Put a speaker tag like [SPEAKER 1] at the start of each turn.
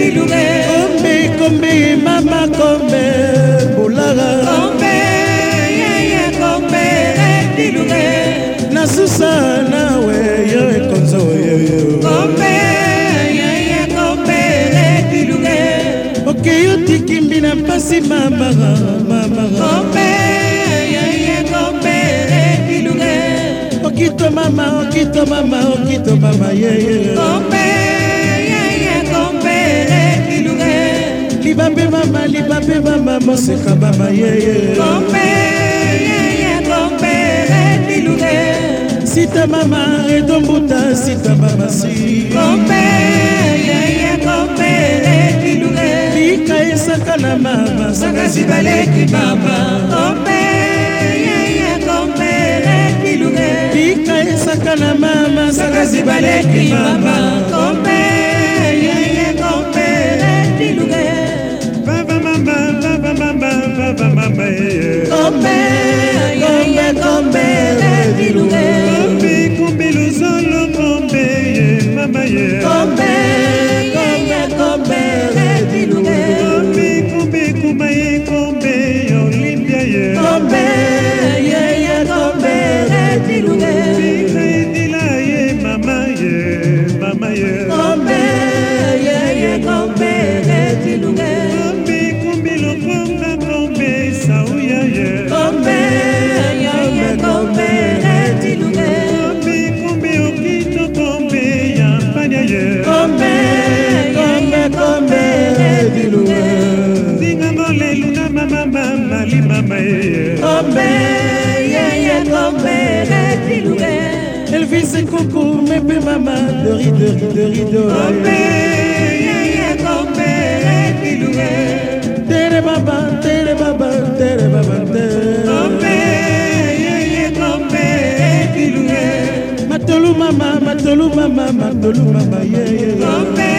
[SPEAKER 1] Illuminate. soki yotikimbi na mpasi mabara okito mama okito mama okito mama yeye libabe mama libabe mama moseka mama yeye sita mama na mama sakasi baleki mama kombe yeye kombe leki luge pika esaka na mama sakasi baleki mama
[SPEAKER 2] ye kombe kombe diluwe zingamo lelu na mama mama li mama ye kombe yeye kombe
[SPEAKER 1] diluwe Elvis et Coco, mes mama, de rideau, de rideau, de rideau. mama matolu mama matolu mama yeye yeah, yeah.